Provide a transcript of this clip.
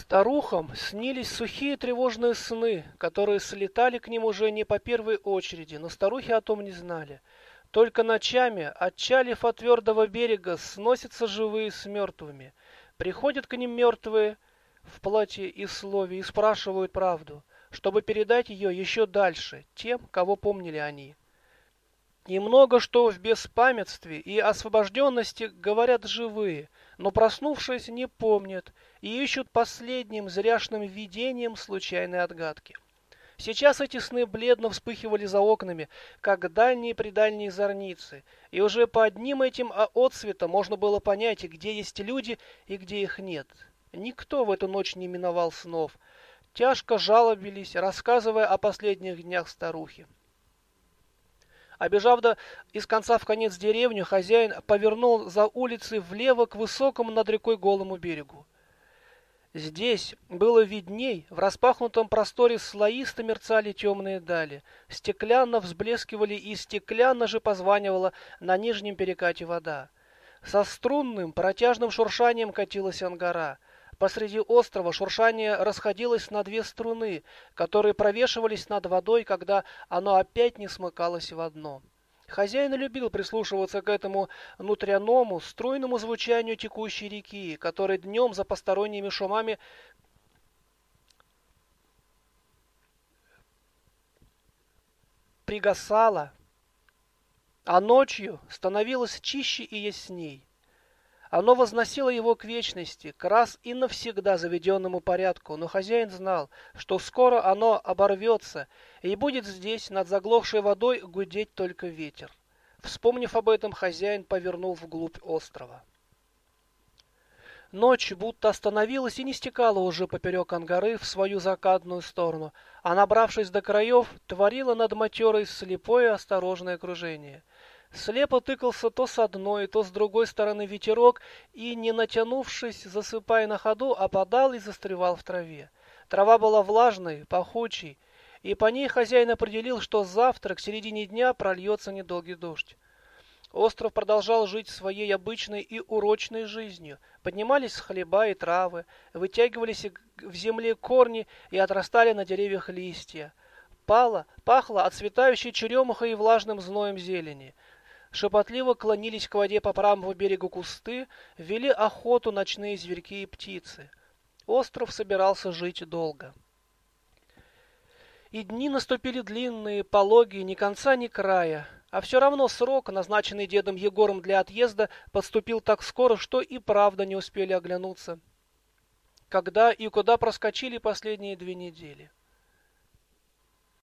Старухам снились сухие тревожные сны, которые слетали к ним уже не по первой очереди, но старухи о том не знали. Только ночами, отчалив от твердого берега, сносятся живые с мертвыми. Приходят к ним мертвые в платье и слове и спрашивают правду, чтобы передать ее еще дальше тем, кого помнили они. Немного что в беспамятстве и освобожденности говорят живые, но проснувшись не помнят и ищут последним зряшным видением случайной отгадки. Сейчас эти сны бледно вспыхивали за окнами, как дальние-предальние зорницы, и уже по одним этим отцветам можно было понять, где есть люди и где их нет. Никто в эту ночь не миновал снов. Тяжко жалобились, рассказывая о последних днях старухи. Обежав до из конца в конец деревню, хозяин повернул за улицей влево к высокому над рекой голому берегу. Здесь было видней, в распахнутом просторе слоисто мерцали темные дали, стеклянно взблескивали и стеклянно же позванивала на нижнем перекате вода. Со струнным протяжным шуршанием катилась ангара — Посреди острова шуршание расходилось на две струны, которые провешивались над водой, когда оно опять не смыкалось в одно. Хозяин любил прислушиваться к этому внутряному, струйному звучанию текущей реки, которая днем за посторонними шумами пригасала, а ночью становилась чище и ясней. Оно возносило его к вечности, к раз и навсегда заведенному порядку, но хозяин знал, что скоро оно оборвется, и будет здесь, над заглохшей водой, гудеть только ветер. Вспомнив об этом, хозяин повернул вглубь острова. Ночь будто остановилась и не стекала уже поперек ангары в свою закатную сторону, а, набравшись до краев, творила над матерой слепое осторожное окружение — Слепо тыкался то с одной, то с другой стороны ветерок и, не натянувшись, засыпая на ходу, опадал и застревал в траве. Трава была влажной, пахучей, и по ней хозяин определил, что завтра, к середине дня, прольется недолгий дождь. Остров продолжал жить своей обычной и урочной жизнью. Поднимались хлеба и травы, вытягивались в земле корни и отрастали на деревьях листья. Пало, пахло отцветающей черемухой и влажным зноем зелени. Шепотливо клонились к воде по правому берегу кусты, вели охоту ночные зверьки и птицы. Остров собирался жить долго. И дни наступили длинные, пологие, ни конца, ни края. А все равно срок, назначенный дедом Егором для отъезда, подступил так скоро, что и правда не успели оглянуться. Когда и куда проскочили последние две недели.